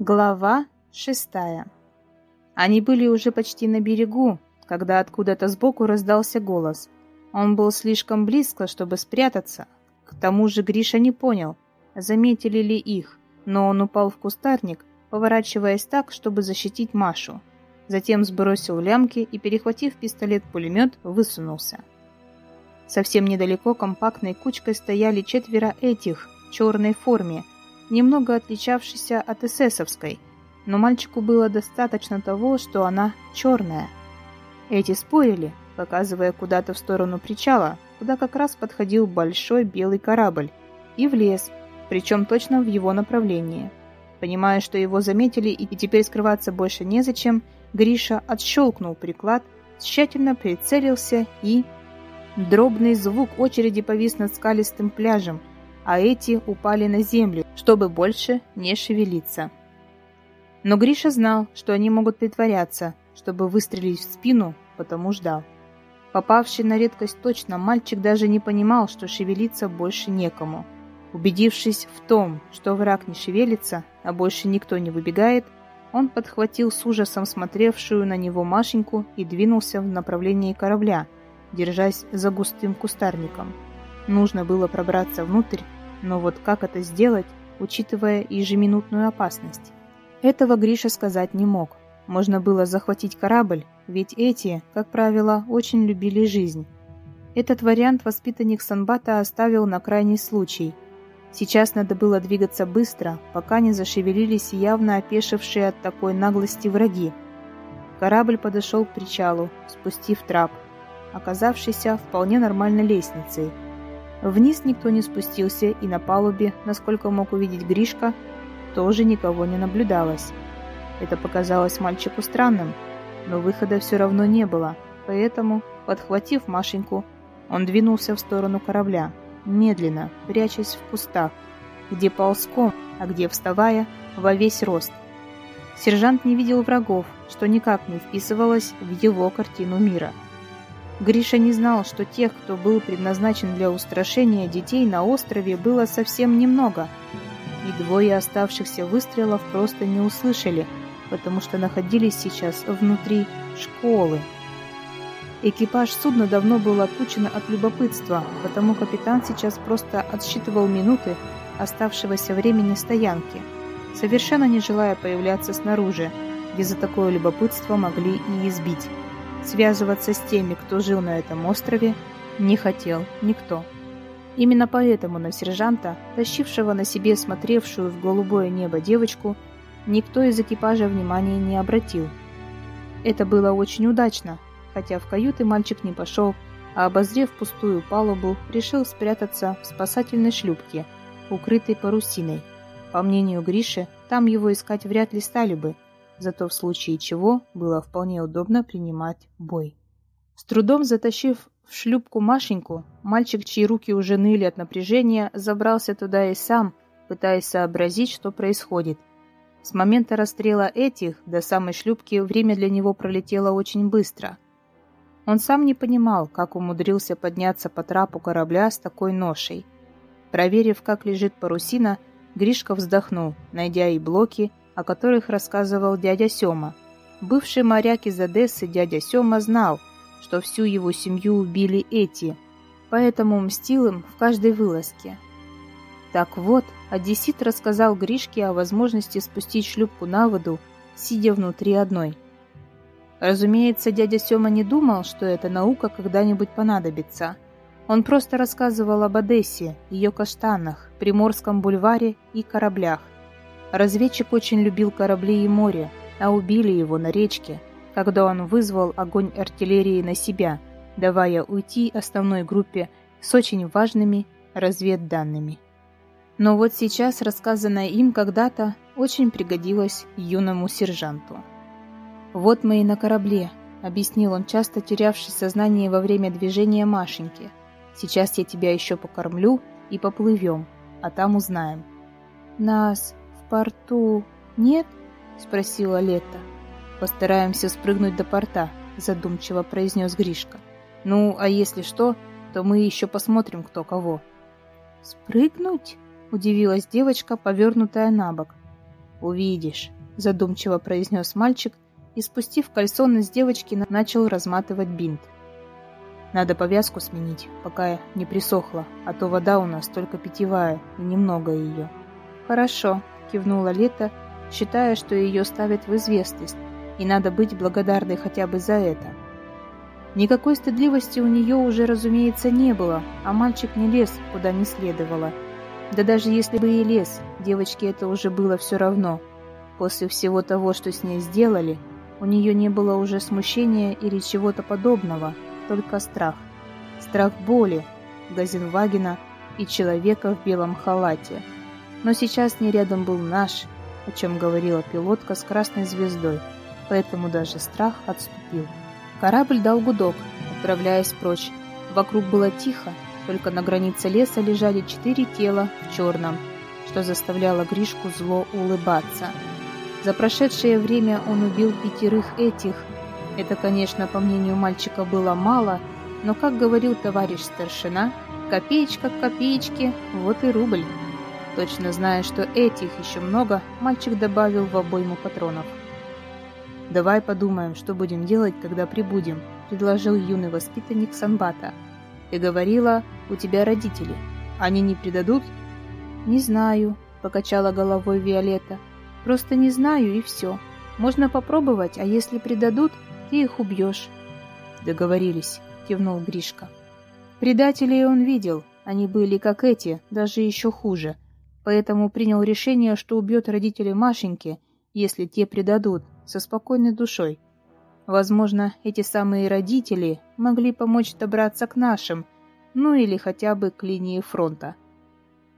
Глава шестая. Они были уже почти на берегу, когда откуда-то сбоку раздался голос. Он был слишком близко, чтобы спрятаться. К тому же Гриша не понял, заметили ли их, но он упал в кустарник, поворачиваясь так, чтобы защитить Машу. Затем сбросил лямки и, перехватив пистолет-пулемет, высунулся. Совсем недалеко компактной кучкой стояли четверо этих, в черной форме, немного отличавшейся от эсэсовской, но мальчику было достаточно того, что она черная. Эти спорили, показывая куда-то в сторону причала, куда как раз подходил большой белый корабль, и в лес, причем точно в его направлении. Понимая, что его заметили и теперь скрываться больше незачем, Гриша отщелкнул приклад, тщательно прицелился и... Дробный звук очереди повис над скалистым пляжем, а эти упали на землю, чтобы больше не шевелиться. Но Гриша знал, что они могут притворяться, чтобы выстрелить в спину, потому ждал. Попавший на редкость точно, мальчик даже не понимал, что шевелиться больше некому. Убедившись в том, что враг не шевелится, а больше никто не выбегает, он подхватил с ужасом смотревшую на него Машеньку и двинулся в направлении корабля, держась за густым кустарником. Нужно было пробраться внутрь, но вот как это сделать, учитывая ежеминутную опасность? Этого Гриша сказать не мог. Можно было захватить корабль, ведь эти, как правило, очень любили жизнь. Этот вариант воспитанник Санбата оставил на крайний случай. Сейчас надо было двигаться быстро, пока не зашевелились явно опешившие от такой наглости враги. Корабль подошел к причалу, спустив трап, оказавшийся вполне нормальной лестницей – Вниз никто не спустился, и на палубе, насколько мог увидеть Гришка, тоже никого не наблюдалось. Это показалось мальчику странным, но выхода все равно не было, поэтому, подхватив Машеньку, он двинулся в сторону корабля, медленно, прячась в кустах, где ползком, а где вставая, во весь рост. Сержант не видел врагов, что никак не вписывалось в его картину мира. Гриша не знал, что тех, кто был предназначен для устрашения детей на острове, было совсем немного, и двое оставшихся выстрелов просто не услышали, потому что находились сейчас внутри школы. Экипаж судна давно был отучен от любопытства, потому капитан сейчас просто отсчитывал минуты оставшегося времени стоянки, совершенно не желая появляться снаружи, где за такое любопытство могли и избить. Связываться с теми, кто жил на этом острове, не хотел никто. Именно поэтому на сержанта, тащившего на себе смотревшую в голубое небо девочку, никто из экипажа внимания не обратил. Это было очень удачно, хотя в каюты мальчик не пошел, а обозрев пустую палубу, решил спрятаться в спасательной шлюпке, укрытой парусиной. По мнению Гриши, там его искать вряд ли стали бы, зато в случае чего было вполне удобно принимать бой. С трудом затащив в шлюпку Машеньку, мальчик, чьи руки уже ныли от напряжения, забрался туда и сам, пытаясь сообразить, что происходит. С момента расстрела этих до самой шлюпки время для него пролетело очень быстро. Он сам не понимал, как умудрился подняться по трапу корабля с такой ношей. Проверив, как лежит парусина, Гришка вздохнул, найдя и блоки, о которых рассказывал дядя Сёма. Бывший моряк из Одессы дядя Сёма знал, что всю его семью убили эти, поэтому мстил им в каждой вылазке. Так вот, одессит рассказал Гришке о возможности спустить шлюпку на воду, сидя внутри одной. Разумеется, дядя Сёма не думал, что эта наука когда-нибудь понадобится. Он просто рассказывал об Одессе, ее каштанах, Приморском бульваре и кораблях. Разведчик очень любил корабли и море, а убили его на речке, когда он вызвал огонь артиллерии на себя, давая уйти основной группе с очень важными разведданными. Но вот сейчас рассказанное им когда-то очень пригодилось юному сержанту. «Вот мы и на корабле», — объяснил он, часто терявший сознание во время движения Машеньки. «Сейчас я тебя еще покормлю и поплывем, а там узнаем». «Нас порту нет?» — спросила Лето. «Постараемся спрыгнуть до порта», — задумчиво произнес Гришка. «Ну, а если что, то мы еще посмотрим, кто кого». «Спрыгнуть?» — удивилась девочка, повернутая на бок. «Увидишь», — задумчиво произнес мальчик и, спустив кальсоны с девочки, начал разматывать бинт. «Надо повязку сменить, пока не присохла, а то вода у нас только питьевая, и немного ее». «Хорошо», — кивнула Лето, считая, что ее ставят в известность, и надо быть благодарной хотя бы за это. Никакой стыдливости у нее уже, разумеется, не было, а мальчик не лез, куда не следовало. Да даже если бы и лез, девочке это уже было все равно. После всего того, что с ней сделали, у нее не было уже смущения или чего-то подобного, только страх. Страх боли, Газенвагена и человека в белом халате. Но сейчас не рядом был наш, о чем говорила пилотка с красной звездой, поэтому даже страх отступил. Корабль дал гудок, отправляясь прочь. Вокруг было тихо, только на границе леса лежали четыре тела в черном, что заставляло Гришку зло улыбаться. За прошедшее время он убил пятерых этих. Это, конечно, по мнению мальчика было мало, но, как говорил товарищ старшина, копеечка к копеечке, вот и рубль. Точно зная, что этих еще много, мальчик добавил в обойму патронов. «Давай подумаем, что будем делать, когда прибудем», — предложил юный воспитанник Санбата. «Ты говорила, у тебя родители. Они не предадут?» «Не знаю», — покачала головой Виолетта. «Просто не знаю, и все. Можно попробовать, а если предадут, ты их убьешь». «Договорились», — кивнул Гришка. Предателей он видел. Они были как эти, даже еще хуже. Поэтому принял решение, что убьет родителей Машеньки, если те предадут, со спокойной душой. Возможно, эти самые родители могли помочь добраться к нашим, ну или хотя бы к линии фронта.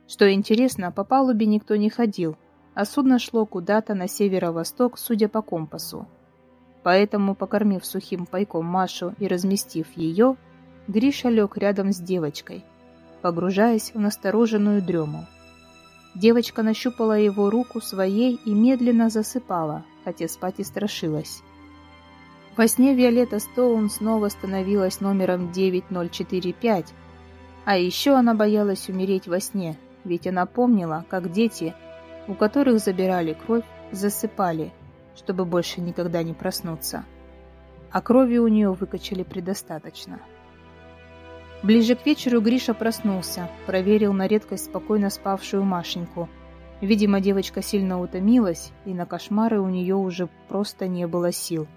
Что интересно, по палубе никто не ходил, а судно шло куда-то на северо-восток, судя по компасу. Поэтому, покормив сухим пайком Машу и разместив ее, Гриша лег рядом с девочкой, погружаясь в настороженную дрему. Девочка нащупала его руку своей и медленно засыпала, хотя спать и страшилась. Во сне Виолетта Стоун снова становилась номером 9045, а еще она боялась умереть во сне, ведь она помнила, как дети, у которых забирали кровь, засыпали, чтобы больше никогда не проснуться. А крови у нее выкачали предостаточно. Ближе к вечеру Гриша проснулся, проверил на редкость спокойно спавшую Машеньку – Видимо, девочка сильно утомилась, и на кошмары у нее уже просто не было сил.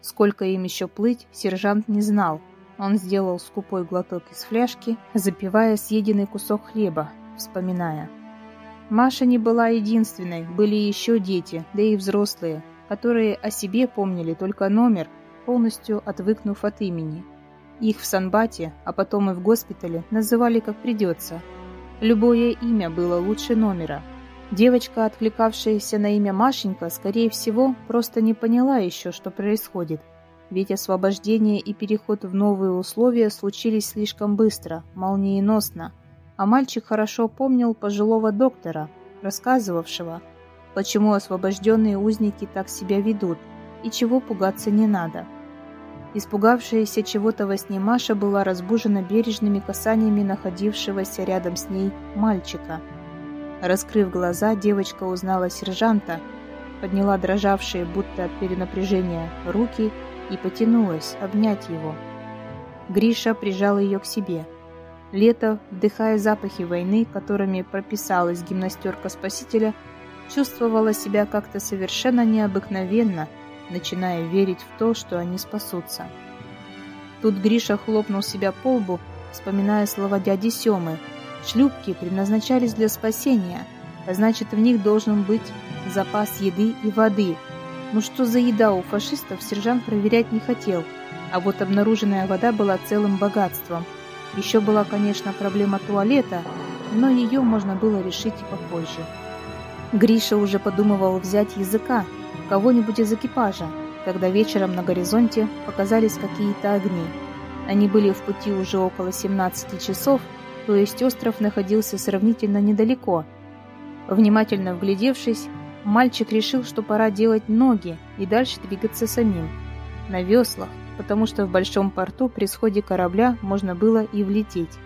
Сколько им еще плыть, сержант не знал. Он сделал скупой глоток из фляжки, запивая съеденный кусок хлеба, вспоминая. Маша не была единственной, были еще дети, да и взрослые, которые о себе помнили только номер, полностью отвыкнув от имени. Их в Санбате, а потом и в госпитале, называли как придется. Любое имя было лучше номера – Девочка, откликавшаяся на имя Машенька, скорее всего, просто не поняла еще, что происходит. Ведь освобождение и переход в новые условия случились слишком быстро, молниеносно. А мальчик хорошо помнил пожилого доктора, рассказывавшего, почему освобожденные узники так себя ведут и чего пугаться не надо. Испугавшаяся чего-то во сне Маша была разбужена бережными касаниями находившегося рядом с ней мальчика – Раскрыв глаза, девочка узнала сержанта, подняла дрожавшие, будто от перенапряжения, руки и потянулась обнять его. Гриша прижал ее к себе. Лето, вдыхая запахи войны, которыми прописалась гимнастерка Спасителя, чувствовала себя как-то совершенно необыкновенно, начиная верить в то, что они спасутся. Тут Гриша хлопнул себя по лбу, вспоминая слова дяди Семы, Шлюпки предназначались для спасения, а значит, в них должен быть запас еды и воды. Ну что за еда у фашистов, сержант проверять не хотел, а вот обнаруженная вода была целым богатством. Еще была, конечно, проблема туалета, но ее можно было решить и попозже. Гриша уже подумывал взять языка, кого-нибудь из экипажа, когда вечером на горизонте показались какие-то огни. Они были в пути уже около 17 часов, то есть остров находился сравнительно недалеко. Внимательно вглядевшись, мальчик решил, что пора делать ноги и дальше двигаться самим. На веслах, потому что в большом порту при сходе корабля можно было и влететь.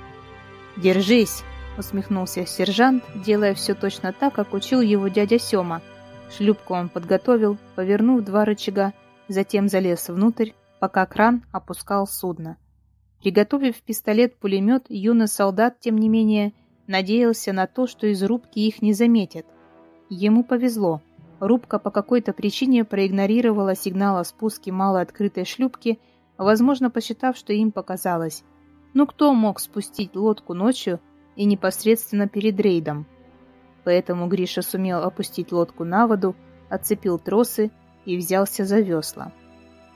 «Держись!» — усмехнулся сержант, делая все точно так, как учил его дядя Сема. Шлюпку он подготовил, повернув два рычага, затем залез внутрь, пока кран опускал судно. Приготовив пистолет-пулемет, юный солдат, тем не менее, надеялся на то, что из рубки их не заметят. Ему повезло. Рубка по какой-то причине проигнорировала сигнал о спуске малооткрытой шлюпки, возможно, посчитав, что им показалось. Но кто мог спустить лодку ночью и непосредственно перед рейдом? Поэтому Гриша сумел опустить лодку на воду, отцепил тросы и взялся за весла.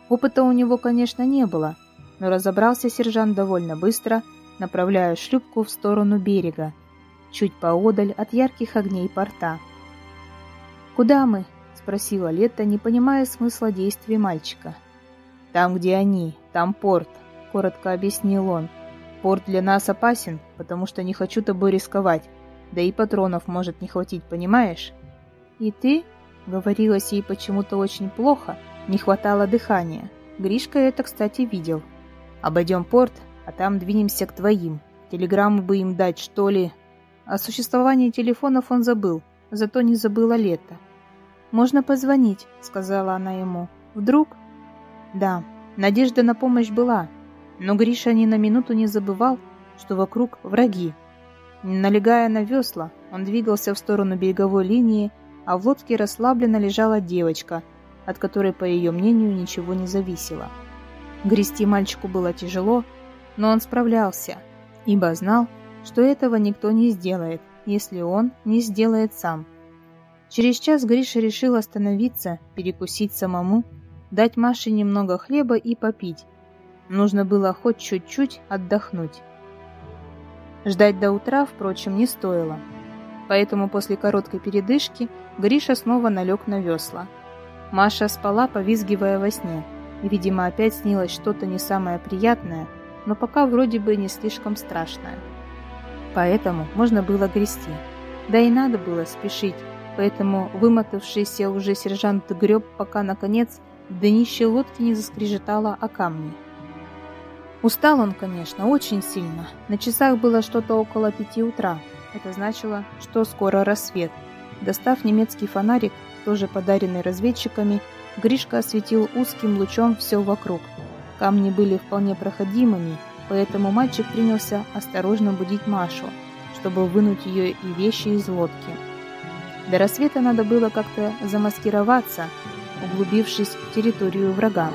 Опыта у него, конечно, не было, но разобрался сержант довольно быстро, направляя шлюпку в сторону берега, чуть поодаль от ярких огней порта. «Куда мы?» — спросила Лето, не понимая смысла действий мальчика. «Там, где они, там порт», — коротко объяснил он. «Порт для нас опасен, потому что не хочу тобой рисковать, да и патронов может не хватить, понимаешь?» «И ты?» — говорилось ей почему-то очень плохо, не хватало дыхания. Гришка это, кстати, видел. «Обойдем порт, а там двинемся к твоим. Телеграмму бы им дать, что ли?» О существовании телефонов он забыл, зато не забыла лето. «Можно позвонить», — сказала она ему. «Вдруг?» Да, надежда на помощь была, но Гриша ни на минуту не забывал, что вокруг враги. Налегая на весла, он двигался в сторону береговой линии, а в лодке расслабленно лежала девочка, от которой, по ее мнению, ничего не зависело. Грести мальчику было тяжело, но он справлялся, ибо знал, что этого никто не сделает, если он не сделает сам. Через час Гриша решил остановиться, перекусить самому, дать Маше немного хлеба и попить. Нужно было хоть чуть-чуть отдохнуть. Ждать до утра, впрочем, не стоило. Поэтому после короткой передышки Гриша снова налег на весла. Маша спала, повизгивая во сне. И, видимо, опять снилось что-то не самое приятное, но пока вроде бы не слишком страшное поэтому можно было грести. Да и надо было спешить, поэтому вымотавшийся уже сержант греб, пока, наконец, днище лодки не заскрежетало о камни. Устал он, конечно, очень сильно. На часах было что-то около пяти утра. Это значило, что скоро рассвет. Достав немецкий фонарик, тоже подаренный разведчиками, Гришка осветил узким лучом все вокруг. Камни были вполне проходимыми, поэтому мальчик принялся осторожно будить Машу, чтобы вынуть ее и вещи из лодки. До рассвета надо было как-то замаскироваться, углубившись в территорию врага.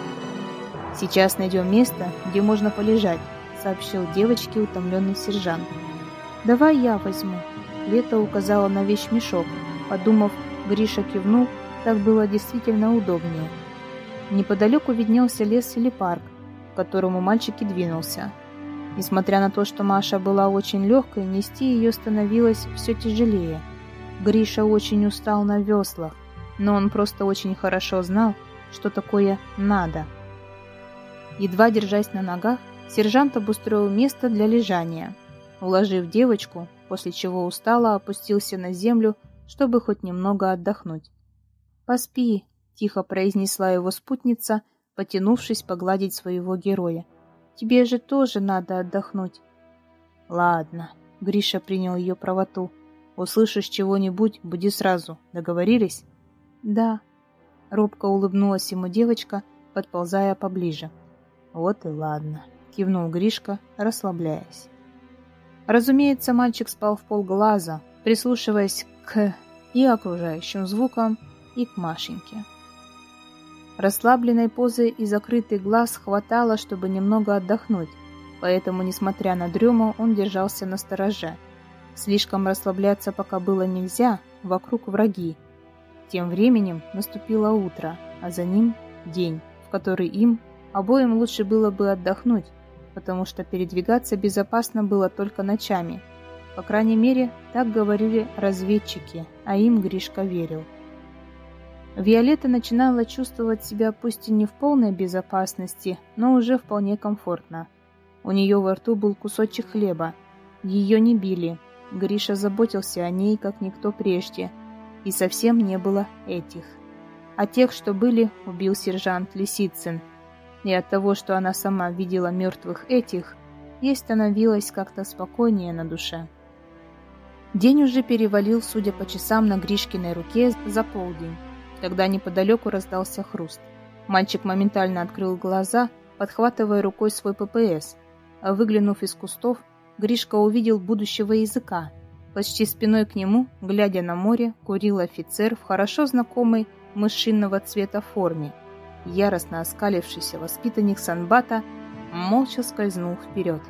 «Сейчас найдем место, где можно полежать», — сообщил девочке утомленный сержант. «Давай я возьму», — Лето указала на вещмешок. Подумав, Гриша кивнул, так было действительно удобнее. Неподалеку виднелся лес или парк, к которому мальчик и двинулся. Несмотря на то, что Маша была очень легкой, нести ее становилось все тяжелее. Гриша очень устал на веслах, но он просто очень хорошо знал, что такое «надо». Едва держась на ногах, сержант обустроил место для лежания. Уложив девочку, после чего устало опустился на землю, чтобы хоть немного отдохнуть. «Поспи», — тихо произнесла его спутница, потянувшись погладить своего героя. Тебе же тоже надо отдохнуть. Ладно, Гриша принял ее правоту. Услышишь чего-нибудь, буди сразу. Договорились? Да. Робко улыбнулась ему девочка, подползая поближе. Вот и ладно, кивнул Гришка, расслабляясь. Разумеется, мальчик спал в полглаза, прислушиваясь к и окружающим звукам, и к Машеньке. Расслабленной позы и закрытых глаз хватало, чтобы немного отдохнуть, поэтому, несмотря на дрему, он держался на стороже. Слишком расслабляться пока было нельзя, вокруг враги. Тем временем наступило утро, а за ним день, в который им обоим лучше было бы отдохнуть, потому что передвигаться безопасно было только ночами. По крайней мере, так говорили разведчики, а им Гришка верил. Виолетта начинала чувствовать себя пусть и не в полной безопасности, но уже вполне комфортно. У нее во рту был кусочек хлеба. Ее не били. Гриша заботился о ней, как никто прежде. И совсем не было этих. А тех, что были, убил сержант Лисицын. И от того, что она сама видела мертвых этих, ей становилось как-то спокойнее на душе. День уже перевалил, судя по часам на Гришкиной руке, за полдень. когда неподалеку раздался хруст. Мальчик моментально открыл глаза, подхватывая рукой свой ППС. А выглянув из кустов, Гришка увидел будущего языка. Почти спиной к нему, глядя на море, курил офицер в хорошо знакомой мышиного цвета форме. Яростно оскалившийся воспитанник Санбата молча скользнул вперед.